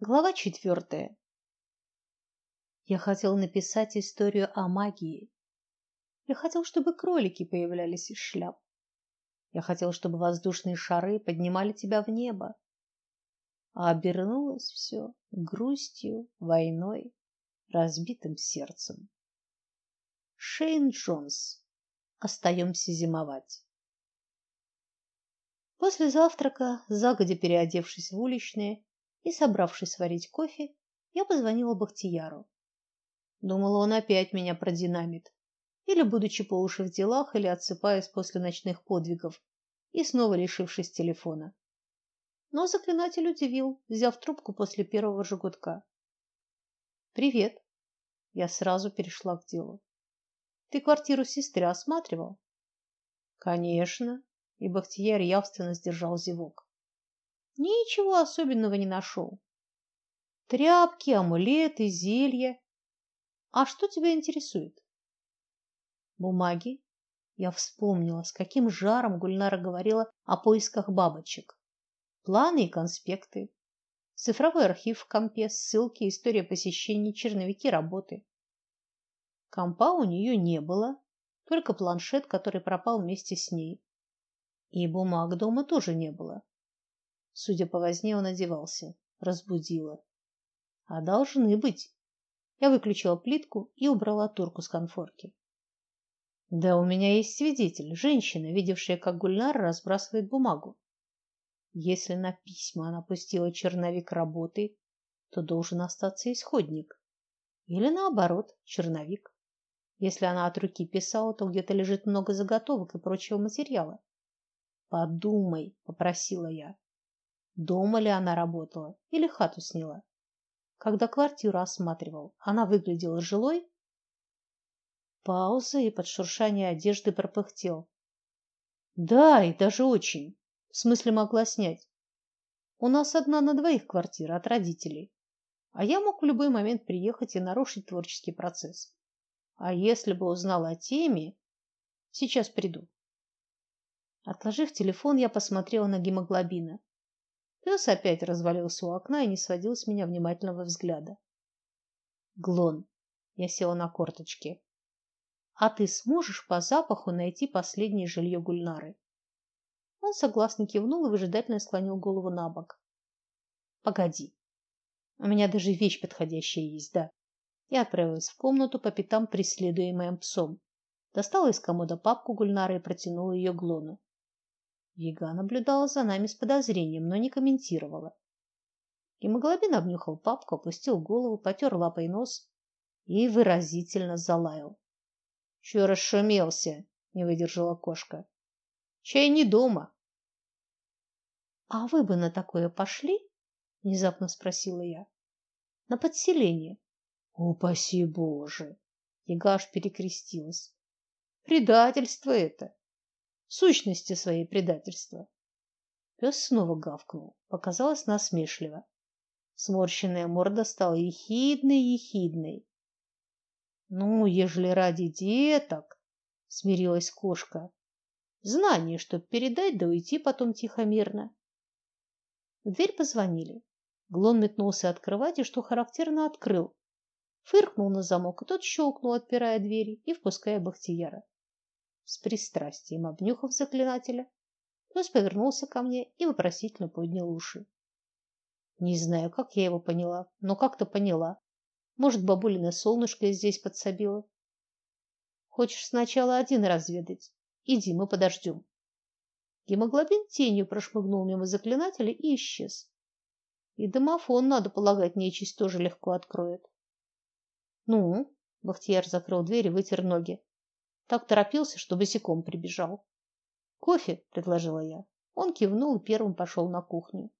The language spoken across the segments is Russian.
Глава четвертая. Я хотел написать историю о магии. Я хотел, чтобы кролики появлялись из шляп. Я хотел, чтобы воздушные шары поднимали тебя в небо. А обернулось все грустью, войной, разбитым сердцем. Шейн Джонс. Остаемся зимовать. После завтрака, загодя переодевшись в уличные, и, собравшись сварить кофе, я позвонила Бахтияру. Думала, он опять меня продинамит. Или, будучи по уши в делах, или отсыпаясь после ночных подвигов и снова лишившись телефона. Но заклинатель удивил, взяв трубку после первого же Привет. Я сразу перешла к делу. Ты квартиру сестры осматривал? Конечно. И Бахтияр явственно сдержал зевок. Ничего особенного не нашел. Тряпки, амулеты, зелья. А что тебя интересует? Бумаги. Я вспомнила, с каким жаром Гульнара говорила о поисках бабочек. Планы и конспекты. Цифровой архив в компе, ссылки, история посещений, черновики работы. Компа у нее не было, только планшет, который пропал вместе с ней. И бумаг дома тоже не было. Судя по возне, он одевался. Разбудила. А должны быть. Я выключила плитку и убрала турку с конфорки. Да, у меня есть свидетель, женщина, видевшая, как Гульнар разбрасывает бумагу. Если на письма она пустила черновик работы, то должен остаться исходник. Или наоборот, черновик. Если она от руки писала, то где-то лежит много заготовок и прочего материала. Подумай, попросила я. Дома ли она работала или хату сняла? Когда квартиру осматривал, она выглядела жилой? Пауза и под шуршание одежды пропыхтел. Да, и даже очень. В смысле могла снять. У нас одна на двоих квартира от родителей. А я мог в любой момент приехать и нарушить творческий процесс. А если бы узнал о теме, сейчас приду. Отложив телефон, я посмотрела на гемоглобина. Пес опять развалился у окна и не сводил с меня внимательного взгляда. Глон. Я села на корточки. А ты сможешь по запаху найти последнее жилье Гульнары? Он согласно кивнул и выжидательно склонил голову набок. Погоди. У меня даже вещь подходящая есть, да. Я отправилась в комнату по пятам преследуемым псом. Достала из комода папку Гульнары и протянула ее Глону. Яга наблюдала за нами с подозрением, но не комментировала. Гемоглобин обнюхал папку, опустил голову, потер лапой нос и выразительно залаял. Чё расшумелся? не выдержала кошка. Чай не дома. А вы бы на такое пошли? внезапно спросила я. На подселение. Упаси Боже. Яга аж перекрестилась. Предательство это сущности своей предательства. Пес снова гавкнул, показалось насмешливо. Сморщенная морда стала ехидной-ехидной. Ну, ежели ради деток, смирилась кошка. Знание, чтоб передать, да уйти потом тихо-мирно. В дверь позвонили. Глон метнулся открывать и, что характерно, открыл. Фыркнул на замок, и тот щелкнул, отпирая двери и впуская Бахтияра с пристрастием обнюхав заклинателя, пес повернулся ко мне и вопросительно поднял уши. Не знаю, как я его поняла, но как-то поняла. Может, бабулина солнышко здесь подсобило. Хочешь сначала один разведать? Иди, мы подождем. Гемоглобин тенью прошмыгнул мимо заклинателя и исчез. И домофон, надо полагать, нечисть тоже легко откроет. Ну, Бахтияр закрыл дверь и вытер ноги. Так торопился, что босиком прибежал. Кофе, предложила я. Он кивнул и первым пошел на кухню.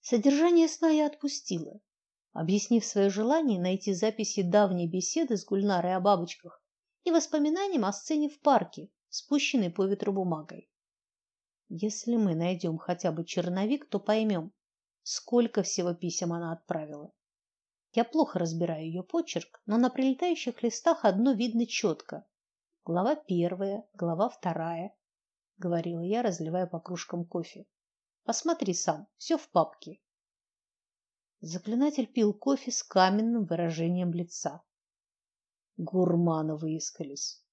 Содержание сна я отпустила, объяснив свое желание найти записи давней беседы с Гульнарой о бабочках и воспоминаниям о сцене в парке, спущенной по ветру бумагой. Если мы найдем хотя бы черновик, то поймем, сколько всего писем она отправила. Я плохо разбираю ее почерк, но на прилетающих листах одно видно четко Глава первая, глава вторая, говорила я, разливая по кружкам кофе. Посмотри сам, все в папке. Заклинатель пил кофе с каменным выражением лица. Гурманы выискались.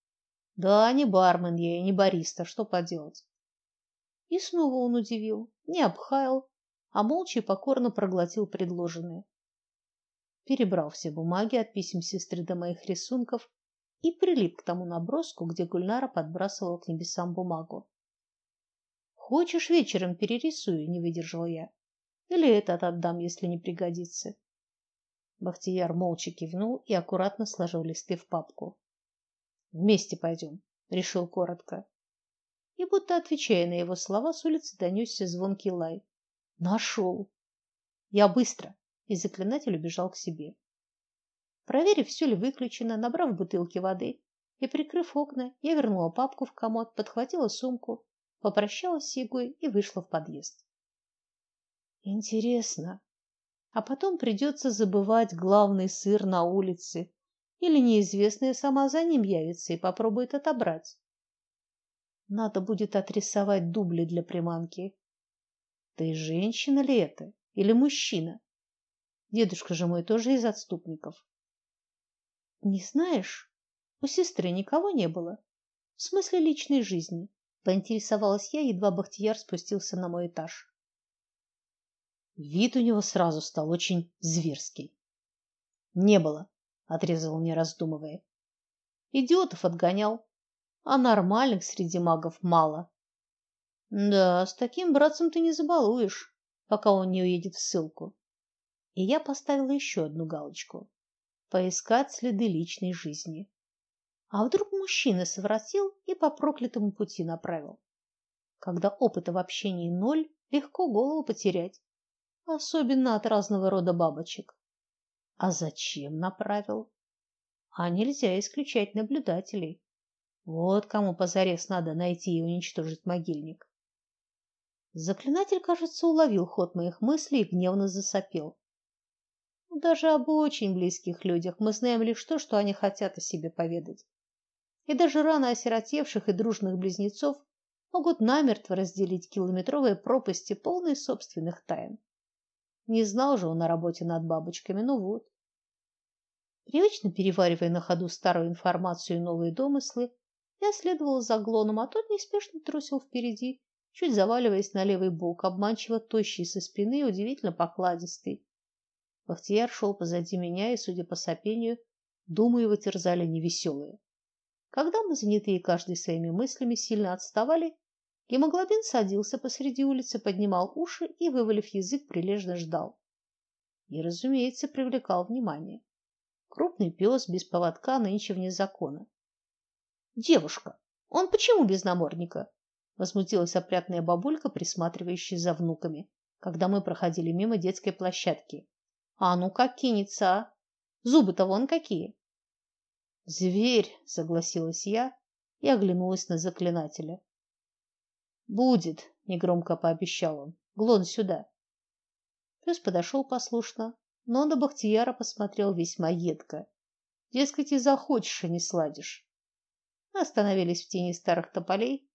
Да, не бармен я и не бариста, что поделать. И снова он удивил, не обхаял, а молча и покорно проглотил предложенное. Перебрал все бумаги от писем сестры до моих рисунков и прилип к тому наброску, где Гульнара подбрасывала к небесам бумагу. Хочешь, вечером перерисую, не выдержал я. Или этот отдам, если не пригодится. Бахтияр молча кивнул и аккуратно сложил листы в папку. Вместе пойдем, решил коротко. И будто отвечая на его слова, с улицы донесся звонкий лай. Нашел. Я быстро, и заклинатель убежал к себе. Проверив, все ли выключено, набрав бутылки воды и прикрыв окна, я вернула папку в комод, подхватила сумку, попрощалась с Егой и вышла в подъезд. Интересно, а потом придется забывать главный сыр на улице, или неизвестная сама за ним явится и попробует отобрать. Надо будет отрисовать дубли для приманки. И женщина ли это или мужчина? Дедушка же мой тоже из отступников. Не знаешь, у сестры никого не было. В смысле личной жизни, поинтересовалась я, едва Бахтияр спустился на мой этаж. Вид у него сразу стал очень зверский. Не было, отрезал не раздумывая. Идиотов отгонял, а нормальных среди магов мало. Да, с таким братцем ты не забалуешь, пока он не уедет в ссылку. И я поставила еще одну галочку: поискать следы личной жизни. А вдруг мужчина совратил и по проклятому пути направил? Когда опыта в общении ноль, легко голову потерять особенно от разного рода бабочек. А зачем направил? А нельзя исключать наблюдателей. Вот кому позарез надо найти и уничтожить могильник. Заклинатель, кажется, уловил ход моих мыслей и гневно засопел. Даже об очень близких людях мы знаем лишь то, что они хотят о себе поведать. И даже рано осиротевших и дружных близнецов могут намертво разделить километровые пропасти, полные собственных тайн. Не знал же он о работе над бабочками, ну вот. Привычно переваривая на ходу старую информацию и новые домыслы, я следовала за Глоном, а тот неспешно трусил впереди, чуть заваливаясь на левый бок, обманчиво тощий со спины и удивительно покладистый. Бахтияр шел позади меня, и, судя по сопению, думы его терзали невеселые. Когда мы, занятые каждый своими мыслями, сильно отставали, Гемоглобин садился посреди улицы, поднимал уши и, вывалив язык, прилежно ждал. И, разумеется, привлекал внимание. Крупный пес без поводка нынче вне закона. Девушка, он почему без намордника? возмутилась опрятная бабулька, присматривающая за внуками, когда мы проходили мимо детской площадки. А ну как кинется, а? Зубы-то вон какие. Зверь, согласилась я и оглянулась на заклинателя. Будет, негромко пообещал он. Глон сюда. Пес подошел послушно, но на Бахтияра посмотрел весьма едко. Дескать, и захочешь, и не сладишь. Мы остановились в тени старых тополей,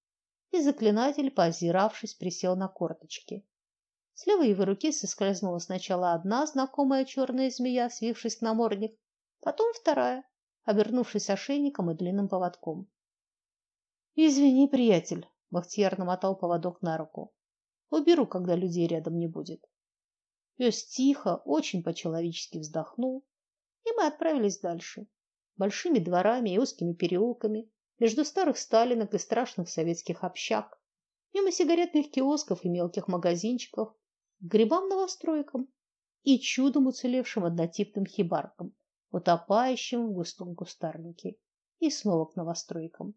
и заклинатель, поозиравшись, присел на корточки. С левой его руки соскользнула сначала одна знакомая черная змея, свившись на мордник, потом вторая, обернувшись ошейником и длинным поводком. Извини, приятель, Бахтияр намотал поводок на руку. Уберу, когда людей рядом не будет. Пес тихо, очень по-человечески вздохнул, и мы отправились дальше, большими дворами и узкими переулками, между старых сталинок и страшных советских общак, мимо сигаретных киосков и мелких магазинчиков, грибам-новостройкам и чудом уцелевшим однотипным хибаркам, утопающим в густом кустарнике, и снова к новостройкам.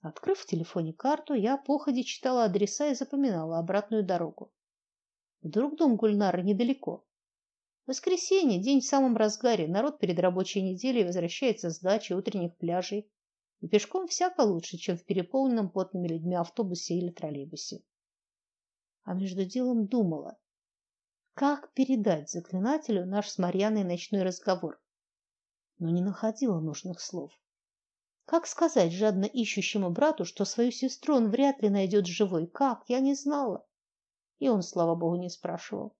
Открыв в телефоне карту, я походе читала адреса и запоминала обратную дорогу. Вдруг дом Гульнары недалеко. Воскресенье, день в самом разгаре, народ перед рабочей неделей возвращается с дачи, утренних пляжей, и пешком всяко лучше, чем в переполненном потными людьми автобусе или троллейбусе. А между делом думала, как передать заклинателю наш с Марьяной ночной разговор, но не находила нужных слов. Как сказать жадно ищущему брату, что свою сестру он вряд ли найдет живой? Как? Я не знала. И он, слава богу, не спрашивал.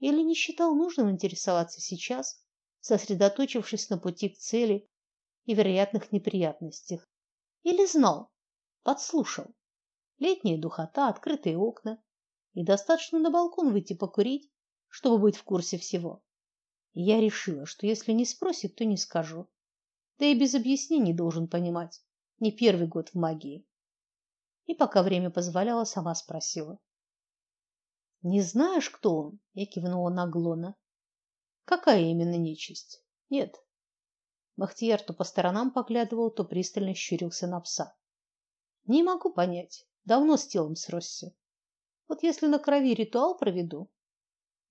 Или не считал нужным интересоваться сейчас, сосредоточившись на пути к цели и вероятных неприятностях. Или знал, подслушал. Летняя духота, открытые окна, и достаточно на балкон выйти покурить, чтобы быть в курсе всего. И я решила, что если не спросит, то не скажу. Да и без объяснений должен понимать. Не первый год в магии. И пока время позволяло, сама спросила: "Не знаешь, кто он?" Я кивнула на Глона. "Какая именно нечисть?" "Нет." Бахтияр то по сторонам поглядывал, то пристально щурился на пса. "Не могу понять. Давно с телом сросся. Вот если на крови ритуал проведу,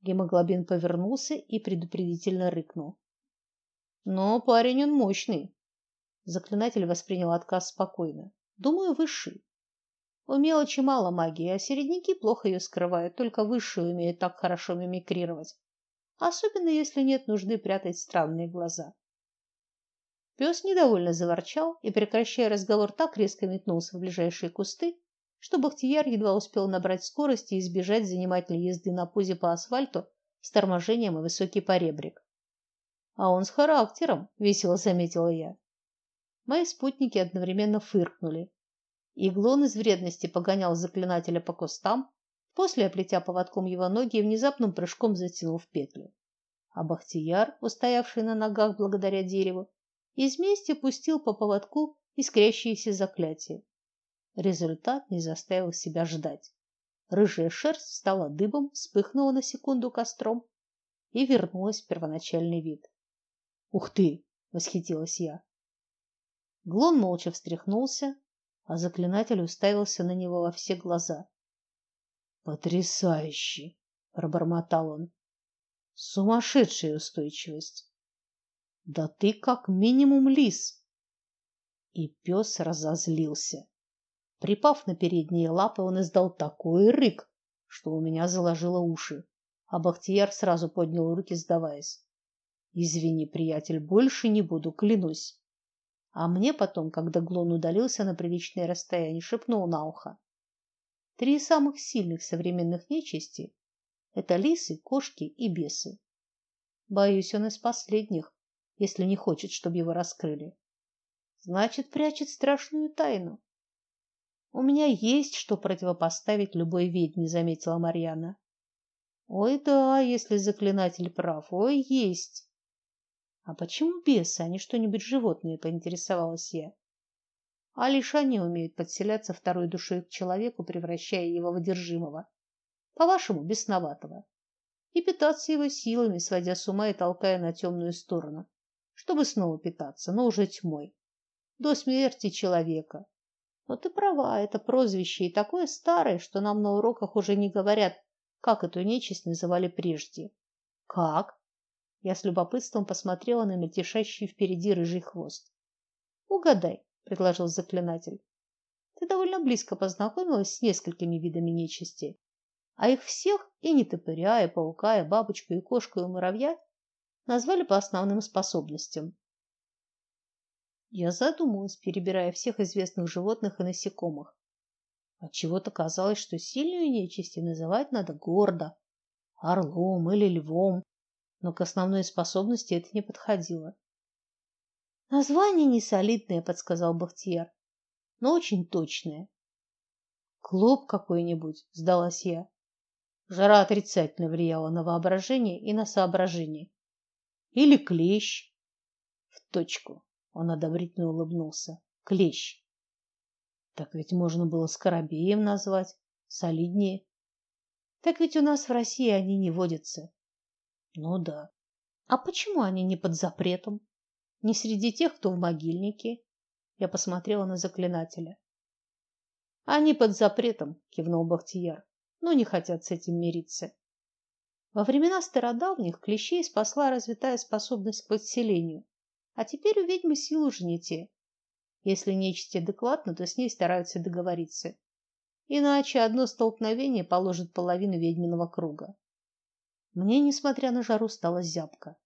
Гемоглобин повернулся и предупредительно рыкнул. Но парень он мощный. Заклинатель воспринял отказ спокойно. Думаю, высший. У мелочи мало магии, а середняки плохо ее скрывают, только высшие умеют так хорошо мимикрировать. Особенно если нет нужды прятать странные глаза. Пес недовольно заворчал и, прекращая разговор, так резко метнулся в ближайшие кусты, что Бахтияр едва успел набрать скорости и избежать занимательной езды на пузе по асфальту с торможением и высокий поребрик. А он с характером, весело заметила я. Мои спутники одновременно фыркнули. Иглон из вредности погонял заклинателя по кустам, после оплетя поводком его ноги и внезапным прыжком затянул в петлю. А Бахтияр, устоявший на ногах благодаря дереву, из мести пустил по поводку искрящиеся заклятия. Результат не заставил себя ждать. Рыжая шерсть стала дыбом, вспыхнула на секунду костром и вернулась в первоначальный вид. "Ух ты!" восхитилась я. Глон молча встряхнулся, а заклинатель уставился на него во все глаза. "Потрясающе!" пробормотал он. "Сумасшедшая устойчивость. Да ты как минимум лис". И пес разозлился. Припав на передние лапы, он издал такой рык, что у меня заложило уши, а Бахтияр сразу поднял руки, сдаваясь. Извини, приятель, больше не буду, клянусь. А мне потом, когда Глон удалился на приличное расстояние, шепнул на ухо: Три самых сильных современных нечисти это лисы, кошки и бесы. Боюсь, он из последних, если не хочет, чтобы его раскрыли. Значит, прячет страшную тайну. У меня есть что противопоставить любой ведьме, заметила Марьяна. Ой, да, если заклинатель прав, ой, есть. А почему бесы, они что-нибудь животные, поинтересовалась я. А лишь они умеют подселяться второй душой к человеку, превращая его в одержимого. По-вашему, бесноватого. И питаться его силами, сводя с ума и толкая на темную сторону, чтобы снова питаться, но уже тьмой. До смерти человека. Но ты права, это прозвище и такое старое, что нам на уроках уже не говорят, как эту нечисть называли прежде. Как? Я с любопытством посмотрела на мельтешащий впереди рыжий хвост. Угадай, предложил заклинатель. Ты довольно близко познакомилась с несколькими видами нечисти, а их всех и нетопыря, и паука, и бабочку, и кошку, и муравья назвали по основным способностям. Я задумалась, перебирая всех известных животных и насекомых. От чего-то казалось, что сильную нечисть называть надо гордо, орлом или львом, но к основной способности это не подходило. Название не солидное, подсказал Бахтияр, но очень точное. Клоп какой-нибудь, сдалась я. Жара отрицательно влияла на воображение и на соображение. Или клещ. В точку. Он одобрительно улыбнулся. Клещ. Так ведь можно было скоробеем назвать, солиднее. Так ведь у нас в России они не водятся. Ну да. А почему они не под запретом? Не среди тех, кто в могильнике? Я посмотрела на заклинателя. Они под запретом, кивнул Бахтияр. Но не хотят с этим мириться. Во времена стародавних клещей спасла развитая способность к подселению. А теперь у ведьмы силы уже не те. Если нечисть адекватна, то с ней стараются договориться. Иначе одно столкновение положит половину ведьминого круга. Мне, несмотря на жару, стало зябко.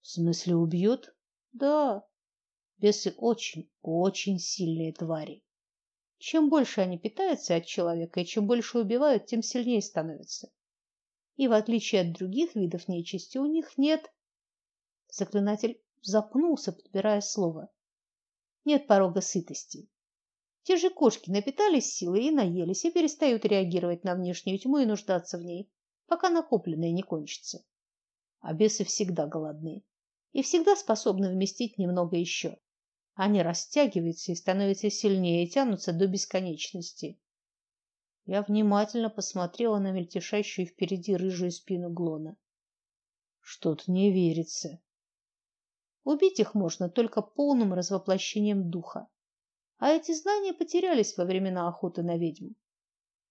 В смысле убьет? Да. Бесы очень, очень сильные твари. Чем больше они питаются от человека и чем больше убивают, тем сильнее становятся. И в отличие от других видов нечисти, у них нет Заклинатель запнулся, подбирая слово. Нет порога сытости. Те же кошки напитались силой и наелись, и перестают реагировать на внешнюю тьму и нуждаться в ней, пока накопленное не кончится. А бесы всегда голодны и всегда способны вместить немного еще. Они растягиваются и становятся сильнее, и тянутся до бесконечности. Я внимательно посмотрела на мельтешащую впереди рыжую спину Глона. Что-то не верится. Убить их можно только полным развоплощением духа. А эти знания потерялись во времена охоты на ведьм.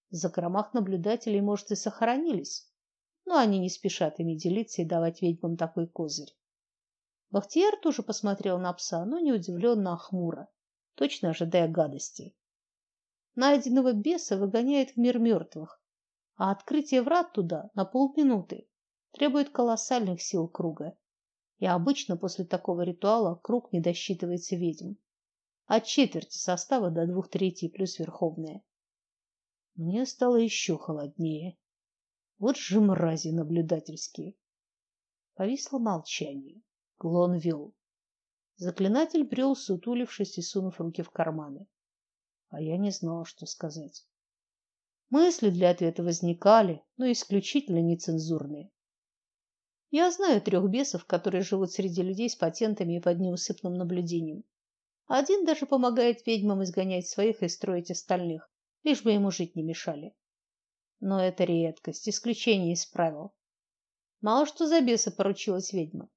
В закромах наблюдателей, может, и сохранились, но они не спешат ими делиться и давать ведьмам такой козырь. Бахтияр тоже посмотрел на пса, но не удивленно, а хмуро, точно ожидая гадостей. Найденного беса выгоняет в мир мертвых, а открытие врат туда на полминуты требует колоссальных сил круга. И обычно после такого ритуала круг не досчитывается ведьм. От четверти состава до двух третей плюс верховная. Мне стало еще холоднее. Вот же мрази наблюдательские. Повисло молчание. Глон вел. Заклинатель брел, сутулившись и сунув руки в карманы. А я не знала, что сказать. Мысли для ответа возникали, но исключительно нецензурные. Я знаю трех бесов, которые живут среди людей с патентами и под неусыпным наблюдением. Один даже помогает ведьмам изгонять своих и строить остальных, лишь бы ему жить не мешали. Но это редкость, исключение из правил. Мало что за беса поручилась ведьма.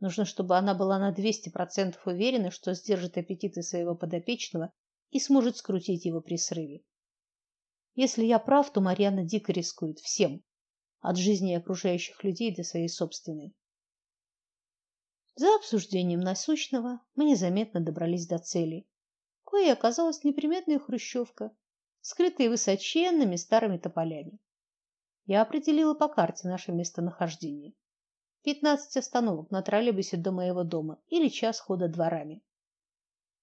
Нужно, чтобы она была на 200% уверена, что сдержит аппетиты своего подопечного и сможет скрутить его при срыве. Если я прав, то Марьяна дико рискует всем, от жизни окружающих людей до своей собственной. За обсуждением насущного мы незаметно добрались до цели. Кое оказалась неприметная хрущевка, скрытая высоченными старыми тополями. Я определила по карте наше местонахождение. Пятнадцать остановок на троллейбусе до моего дома или час хода дворами.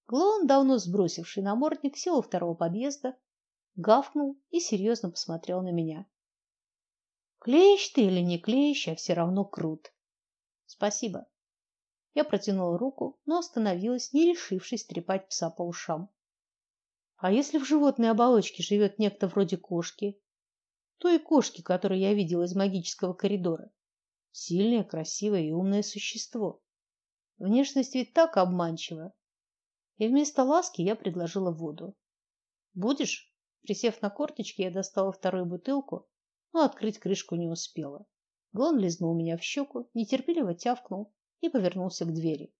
Глон, давно сбросивший намордник, сел у второго подъезда, гавкнул и серьезно посмотрел на меня. Клещ ты или не клещ, а все равно крут. Спасибо. Я протянула руку, но остановилась, не решившись трепать пса по ушам. А если в животной оболочке живет некто вроде кошки, той кошки, которую я видела из магического коридора, сильное, красивое и умное существо. Внешность ведь так обманчива. И вместо ласки я предложила воду. Будешь? Присев на корточки, я достала вторую бутылку но открыть крышку не успела. Глон лизнул меня в щеку, нетерпеливо тявкнул и повернулся к двери.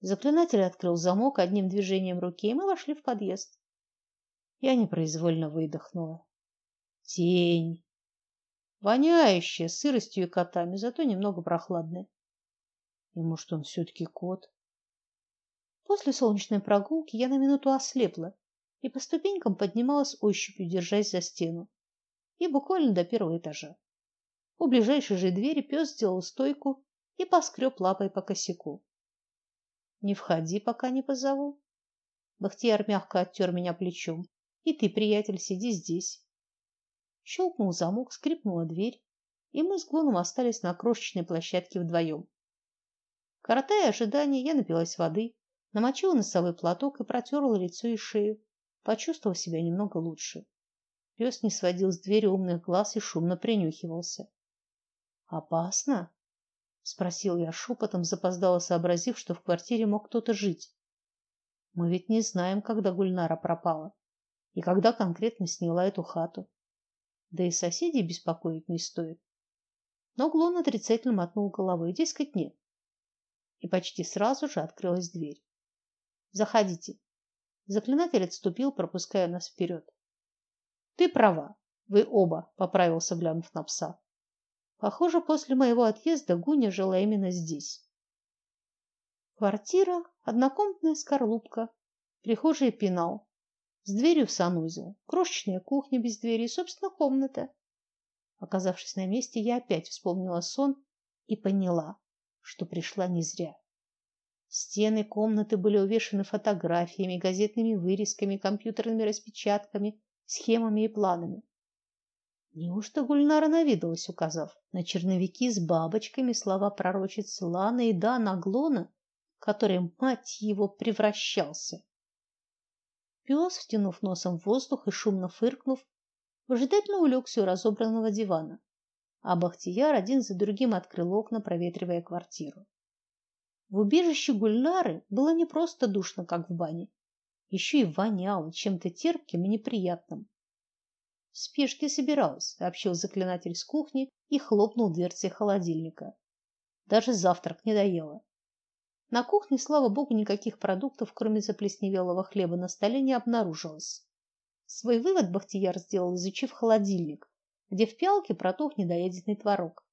Заклинатель открыл замок одним движением руки, и мы вошли в подъезд. Я непроизвольно выдохнула. Тень. Воняющая сыростью и котами, зато немного прохладная. И может, он все-таки кот? После солнечной прогулки я на минуту ослепла и по ступенькам поднималась ощупью, держась за стену и буквально до первого этажа. У ближайшей же двери пес сделал стойку и поскреб лапой по косяку. Не входи, пока не позову. Бахтияр мягко оттер меня плечом. И ты, приятель, сиди здесь. Щелкнул замок, скрипнула дверь, и мы с Глоном остались на крошечной площадке вдвоем. Коротая ожидание, я напилась воды, намочила носовой платок и протерла лицо и шею, почувствовав себя немного лучше. Пес не сводил с двери умных глаз и шумно принюхивался. Опасно? спросил я шепотом, запоздало сообразив, что в квартире мог кто-то жить. Мы ведь не знаем, когда Гульнара пропала и когда конкретно сняла эту хату. Да и соседей беспокоить не стоит. Но Глон отрицательно мотнул головой, дескать, нет. И почти сразу же открылась дверь. Заходите. Заклинатель отступил, пропуская нас вперед. Ты права. Вы оба, поправился, глянув на пса. Похоже, после моего отъезда Гуня жила именно здесь. Квартира, однокомнатная скорлупка, прихожая пенал, с дверью в санузел, крошечная кухня без двери и, собственно, комната. Оказавшись на месте, я опять вспомнила сон и поняла, что пришла не зря. Стены комнаты были увешаны фотографиями, газетными вырезками, компьютерными распечатками, схемами и планами. Неужто Гульнара навидалась, указав на черновики с бабочками слова пророчицы Ланы и да Наглона, который, мать его, превращался? Пес, втянув носом в воздух и шумно фыркнув, выжидательно улегся у разобранного дивана, а Бахтияр один за другим открыл окна, проветривая квартиру. В убежище Гульнары было не просто душно, как в бане, еще и воняло чем-то терпким и неприятным. В спешке собиралась, сообщил заклинатель с кухни и хлопнул дверцей холодильника. Даже завтрак не доела. На кухне, слава богу, никаких продуктов, кроме заплесневелого хлеба, на столе не обнаружилось. Свой вывод Бахтияр сделал, изучив холодильник, где в пиалке протух недоеденный творог.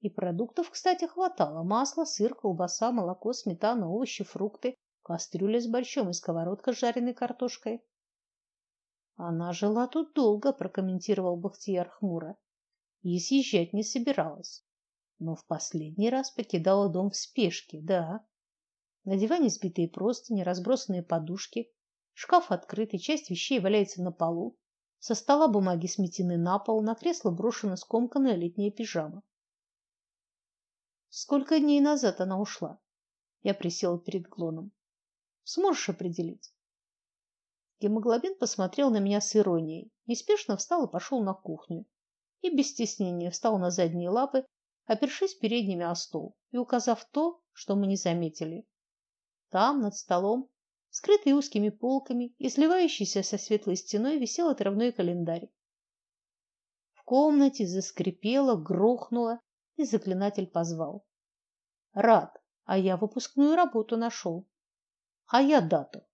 И продуктов, кстати, хватало: масло, сыр, колбаса, молоко, сметана, овощи, фрукты, кастрюля с борщом и сковородка с жареной картошкой. Она жила тут долго, прокомментировал Бахтияр хмуро. И съезжать не собиралась. Но в последний раз покидала дом в спешке, да. На диване сбитые простыни, разбросанные подушки, шкаф открытый, часть вещей валяется на полу, со стола бумаги сметены на пол, на кресло брошена скомканная летняя пижама. Сколько дней назад она ушла? Я присела перед Глоном. Сможешь определить? Гемоглобин посмотрел на меня с иронией, неспешно встал и пошел на кухню. И без стеснения встал на задние лапы, опершись передними о стол и указав то, что мы не заметили. Там, над столом, скрытый узкими полками и сливающийся со светлой стеной, висел отрывной календарь. В комнате заскрипело, грохнуло, и заклинатель позвал: "Рад, а я выпускную работу нашел. А я дату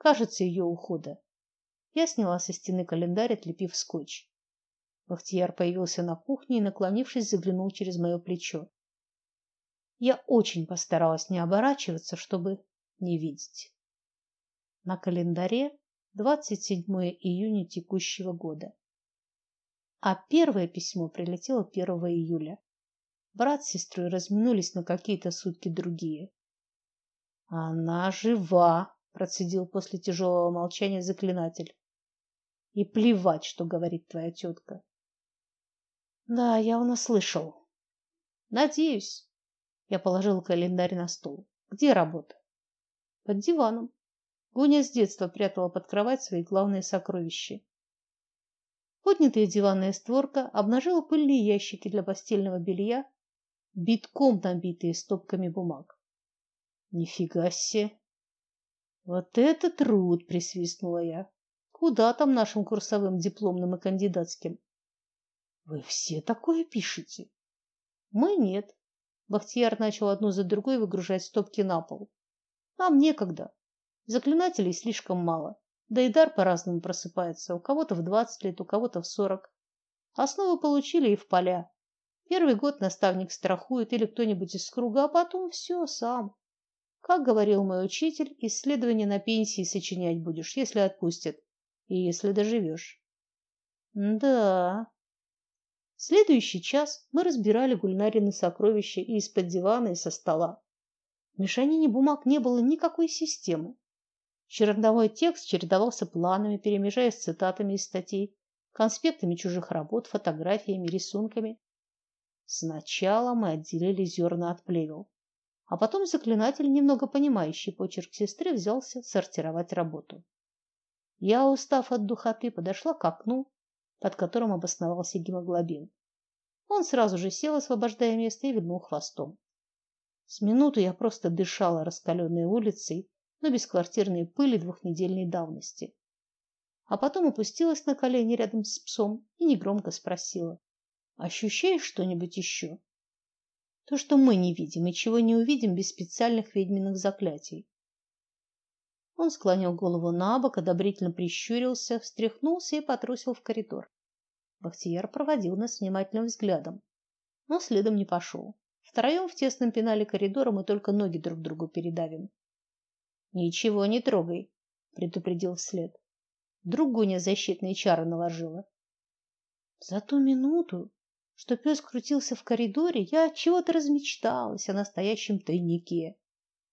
кажется, ее ухода. Я сняла со стены календарь, отлепив скотч. Бахтияр появился на кухне и, наклонившись, заглянул через мое плечо. Я очень постаралась не оборачиваться, чтобы не видеть. На календаре 27 июня текущего года. А первое письмо прилетело 1 июля. Брат с сестрой разминулись на какие-то сутки другие. Она жива, процедил после тяжелого молчания заклинатель. И плевать, что говорит твоя тетка. Да, я у нас слышал. Надеюсь. Я положил календарь на стол. Где работа? Под диваном. Гуня с детства прятала под кровать свои главные сокровища. Поднятая диванная створка обнажила пыльные ящики для постельного белья, битком набитые стопками бумаг. Нифига себе. Вот это труд, присвистнула я. Куда там нашим курсовым, дипломным и кандидатским? Вы все такое пишете? Мы нет. Бахтияр начал одну за другой выгружать стопки на пол. Нам некогда. Заклинателей слишком мало. Да и дар по-разному просыпается. У кого-то в двадцать лет, у кого-то в сорок. Основу получили и в поля. Первый год наставник страхует или кто-нибудь из круга, а потом все сам. Как говорил мой учитель, исследования на пенсии сочинять будешь, если отпустят и если доживешь. Да. Следующий час мы разбирали Гульнарины сокровища из-под дивана, и со стола. В мешанине бумаг не было никакой системы. Черновой текст чередовался планами, перемежаясь цитатами из статей, конспектами чужих работ, фотографиями, рисунками. Сначала мы отделили зерна от плевел. А потом заклинатель, немного понимающий почерк сестры, взялся сортировать работу. Я, устав от духоты, подошла к окну, под которым обосновался гемоглобин. Он сразу же сел, освобождая место, и вильнул хвостом. С минуту я просто дышала раскаленной улицей, но без квартирной пыли двухнедельной давности. А потом опустилась на колени рядом с псом и негромко спросила: "Ощущаешь что-нибудь еще?» То, что мы не видим и чего не увидим без специальных ведьминых заклятий. Он склонил голову набок, одобрительно прищурился, встряхнулся и потрусил в коридор. Бахтияр проводил нас внимательным взглядом, но следом не пошел. Втроем в тесном пенале коридора мы только ноги друг другу передавим. Ничего не трогай, предупредил вслед. Вдруг Гуня защитные чары наложила. За ту минуту, что пес крутился в коридоре, я от чего-то размечталась о настоящем тайнике.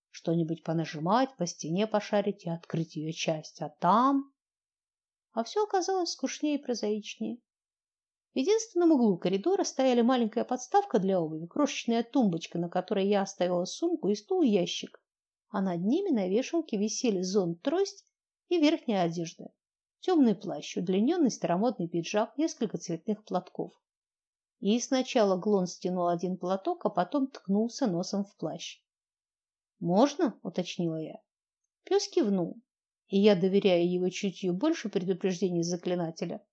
Что-нибудь понажимать, по стене пошарить и открыть ее часть, а там... А все оказалось скучнее и прозаичнее. В единственном углу коридора стояли маленькая подставка для обуви, крошечная тумбочка, на которой я оставила сумку и стул-ящик, а над ними на вешалке висели зонт-трость и верхняя одежда. Темный плащ, удлиненный старомодный пиджак, несколько цветных платков. И сначала Глон стянул один платок, а потом ткнулся носом в плащ. "Можно?" уточнила я. Пес кивнул, и я, доверяя его чутью больше предупреждений заклинателя,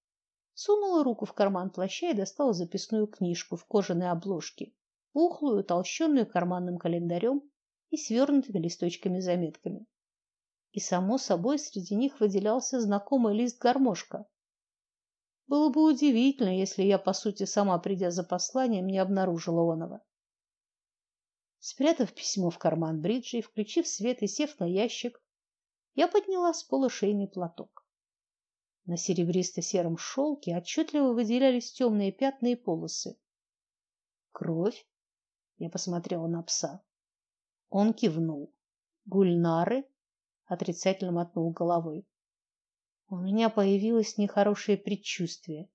сунула руку в карман плаща и достала записную книжку в кожаной обложке, пухлую, толщенную карманным календарем и свернутыми листочками-заметками. И само собой среди них выделялся знакомый лист гармошка. Было бы удивительно, если я, по сути, сама придя за посланием, не обнаружила оного. Спрятав письмо в карман бриджи, включив свет и сев на ящик, я подняла с пола шейный платок. На серебристо-сером шелке отчетливо выделялись темные пятна и полосы. Кровь? Я посмотрела на пса. Он кивнул. Гульнары отрицательно мотнул головой. У меня появилось нехорошее предчувствие.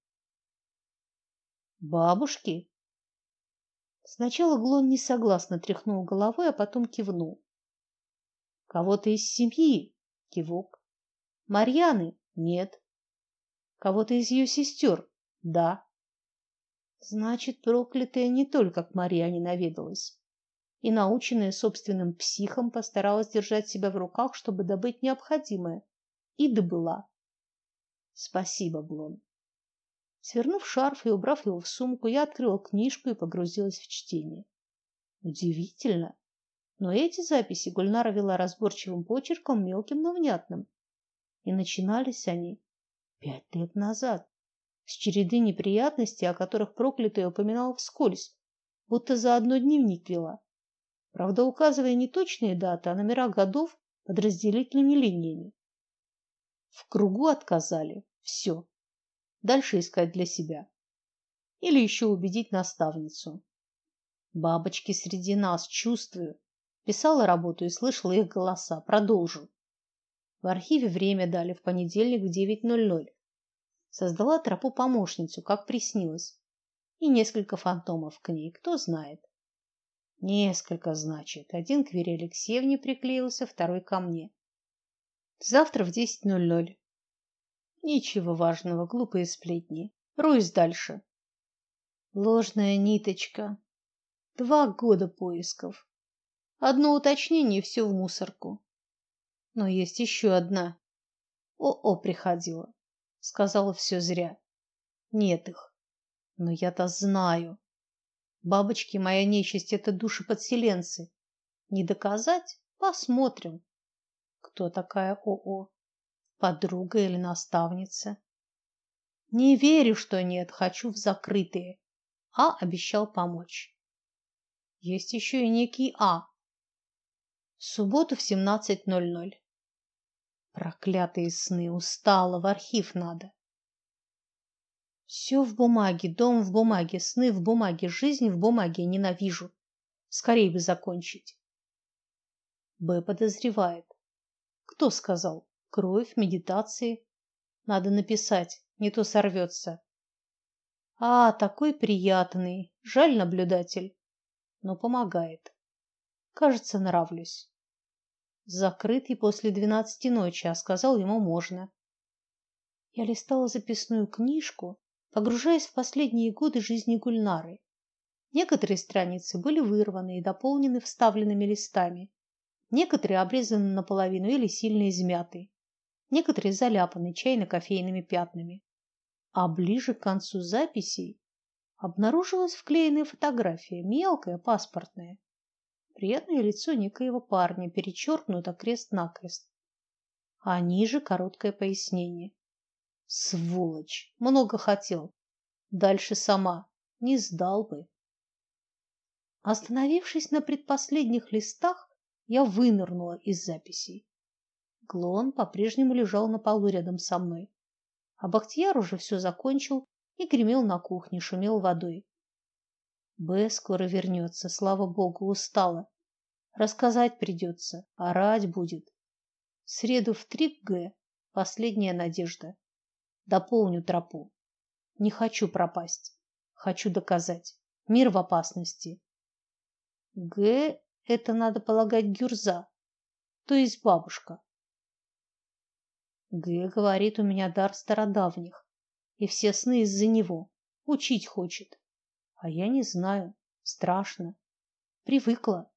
Бабушки? Сначала Глон несогласно тряхнул головой, а потом кивнул. Кого-то из семьи? Кивок. Марьяны? Нет. Кого-то из ее сестер? Да. Значит, проклятая не только к Марьяне наведалась. И наученная собственным психом постаралась держать себя в руках, чтобы добыть необходимое, и добыла. Спасибо, Блон. Свернув шарф и убрав его в сумку, я открыла книжку и погрузилась в чтение. Удивительно, но эти записи Гульнара вела разборчивым почерком, мелким, но внятным. И начинались они пять лет назад, с череды неприятностей, о которых проклятая упоминала вскользь, будто за одно дневник вела. Правда, указывая не точные даты, а номера годов под разделительными линиями. В кругу отказали. Все. Дальше искать для себя. Или еще убедить наставницу. Бабочки среди нас, чувствую. Писала работу и слышала их голоса. Продолжу. В архиве время дали в понедельник в 9:00. Создала тропу помощницу, как приснилось. И несколько фантомов к ней, кто знает. Несколько, значит. Один к Вере Алексеевне приклеился, второй ко мне. Завтра в 10:00. Ничего важного, глупые сплетни. Русь дальше. Ложная ниточка. Два года поисков. Одно уточнение все в мусорку. Но есть еще одна. О-о приходила. Сказала все зря. Нет их. Но я-то знаю. Бабочки моя нечисть это души подселенцы. Не доказать? Посмотрим. Кто такая ОО? Подруга или наставница? Не верю, что нет, хочу в закрытые. А обещал помочь. Есть еще и некий А, в субботу в 17:00. Проклятые сны, устала, в архив надо. Все в бумаге, дом в бумаге, сны в бумаге, жизнь в бумаге, ненавижу. Скорее бы закончить. Б подозревает. Кто сказал? Кровь, медитации. Надо написать, не то сорвется. А, такой приятный. Жаль наблюдатель, но помогает. Кажется, нравлюсь. Закрытый после двенадцати ночи, а сказал ему можно. Я листала записную книжку, погружаясь в последние годы жизни Гульнары. Некоторые страницы были вырваны и дополнены вставленными листами, некоторые обрезаны наполовину или сильно измяты, некоторые заляпаны чайно-кофейными пятнами. А ближе к концу записей обнаружилась вклеенная фотография, мелкая, паспортная. Приятное лицо некоего парня, перечеркнуто крест-накрест. А ниже короткое пояснение. Сволочь, много хотел. Дальше сама не сдал бы. Остановившись на предпоследних листах, я вынырнула из записей. Глон по-прежнему лежал на полу рядом со мной. А Бахтияр уже все закончил и гремел на кухне, шумел водой. Б скоро вернется, слава богу, устала. Рассказать придется, орать будет. В среду в 3 Г последняя надежда. Дополню тропу. Не хочу пропасть. Хочу доказать. Мир в опасности. Г это надо полагать Гюрза, то есть бабушка. Г говорит, у меня дар стародавних, и все сны из-за него. Учить хочет. А я не знаю. Страшно. Привыкла.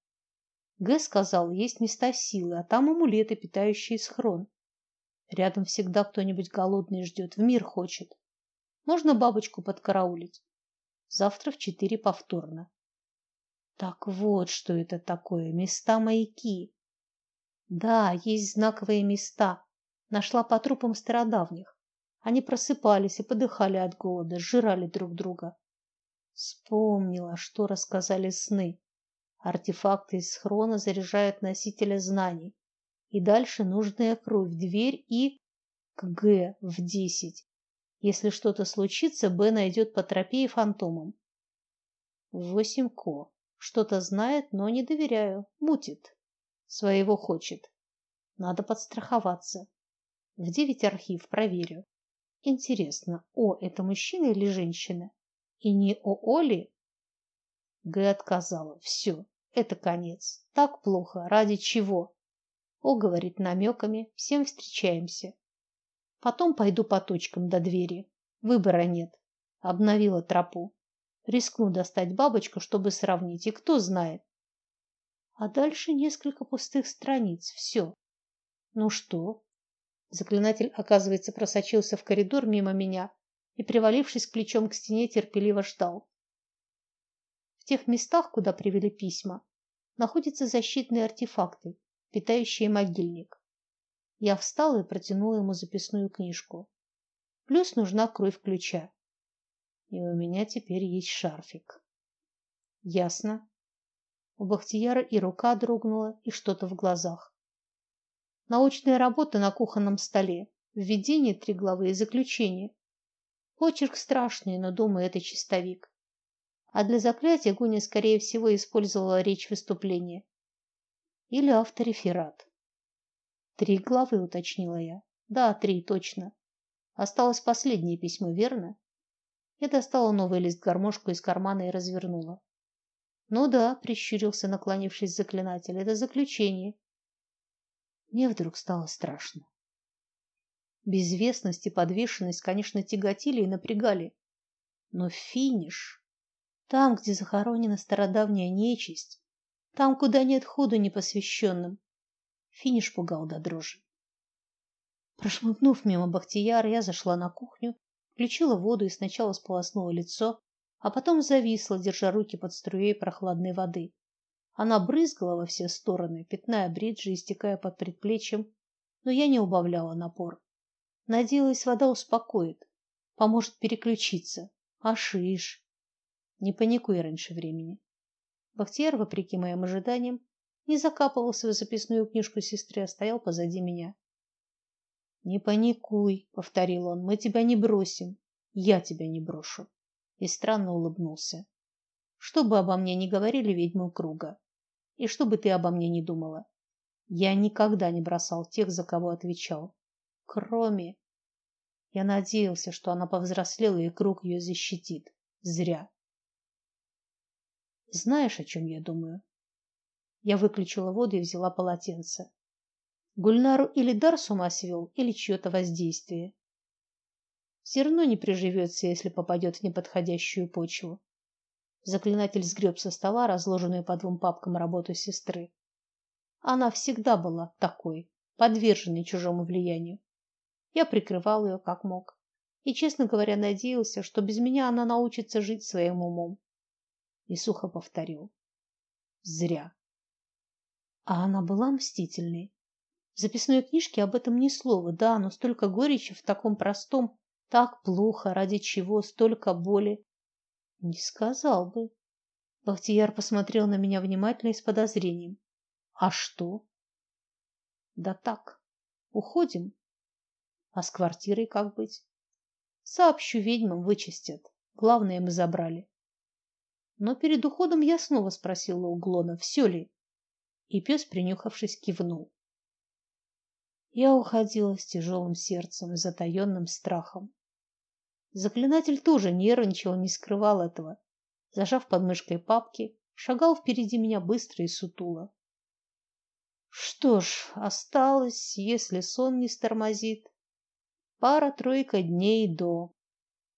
Г сказал, есть места силы, а там амулеты, питающие схрон. Рядом всегда кто-нибудь голодный ждет, в мир хочет. Можно бабочку подкараулить. Завтра в четыре повторно. Так вот, что это такое, места-маяки. Да, есть знаковые места. Нашла по трупам стародавних. Они просыпались и подыхали от голода, сжирали друг друга. Вспомнила, что рассказали сны. Артефакты из схрона заряжают носителя знаний. И дальше нужная кровь, дверь и к Г в десять. Если что-то случится, Б найдет по тропе и фантомам. Восемь Ко. Что-то знает, но не доверяю. Мутит. Своего хочет. Надо подстраховаться. В девять архив проверю. Интересно, О это мужчина или женщина? И не ОО ли? Г отказала. Все, это конец. Так плохо. Ради чего? О говорит намеками. Всем встречаемся. Потом пойду по точкам до двери. Выбора нет. Обновила тропу. Рискну достать бабочку, чтобы сравнить, и кто знает. А дальше несколько пустых страниц. Все. Ну что? Заклинатель, оказывается, просочился в коридор мимо меня и, привалившись плечом к стене, терпеливо ждал. В тех местах, куда привели письма, находятся защитные артефакты, питающие могильник. Я встала и протянула ему записную книжку. Плюс нужна кровь ключа. И у меня теперь есть шарфик. Ясно. У Бахтияра и рука дрогнула, и что-то в глазах. Научная работа на кухонном столе, введение три главы и заключение. Почерк страшный, но, думаю, это чистовик. А для заклятия Гуня, скорее всего, использовала речь выступления. Или автореферат. Три главы, уточнила я. Да, три, точно. Осталось последнее письмо, верно? Я достала новый лист-гармошку из кармана и развернула. Ну да, прищурился, наклонившись заклинатель. Это заключение. Мне вдруг стало страшно. Безвестность и подвешенность, конечно, тяготили и напрягали. Но финиш, там, где захоронена стародавняя нечисть, там, куда нет ходу непосвященным, финиш пугал до дрожи. Прошмыгнув мимо Бахтияра, я зашла на кухню, включила воду и сначала сполоснула лицо, а потом зависла, держа руки под струей прохладной воды. Она брызгала во все стороны, пятная бриджи, истекая под предплечьем, но я не убавляла напор. Надеялась, вода успокоит, поможет переключиться. А шиш. Не паникуй раньше времени. Бахтияр, вопреки моим ожиданиям, не закапывался в записную книжку сестры, а стоял позади меня. Не паникуй, повторил он. Мы тебя не бросим. Я тебя не брошу. И странно улыбнулся. Что бы обо мне ни говорили ведьмы круга, и что бы ты обо мне ни думала, я никогда не бросал тех, за кого отвечал. Кроме я надеялся, что она повзрослела и круг ее защитит. Зря. Знаешь, о чем я думаю? Я выключила воду и взяла полотенце. Гульнару или дар с ума свел, или чье-то воздействие. Все равно не приживется, если попадет в неподходящую почву. Заклинатель сгреб со стола разложенную по двум папкам работу сестры. Она всегда была такой, подверженной чужому влиянию. Я прикрывал ее как мог. И, честно говоря, надеялся, что без меня она научится жить своим умом. И сухо повторил: зря. А она была мстительной. В записной книжке об этом ни слова. Да, но столько горечи в таком простом, так плохо, ради чего столько боли. Не сказал бы. Бахтияр посмотрел на меня внимательно и с подозрением. А что? Да так. Уходим. А с квартирой как быть? Сообщу ведьмам, вычистят. Главное мы забрали. Но перед уходом я снова спросила у Глона, все ли. И пес, принюхавшись, кивнул. Я уходила с тяжелым сердцем и затаенным страхом. Заклинатель тоже нервничал, не скрывал этого. Зажав под мышкой папки, шагал впереди меня быстро и сутуло. Что ж, осталось, если сон не стормозит, пара-тройка дней до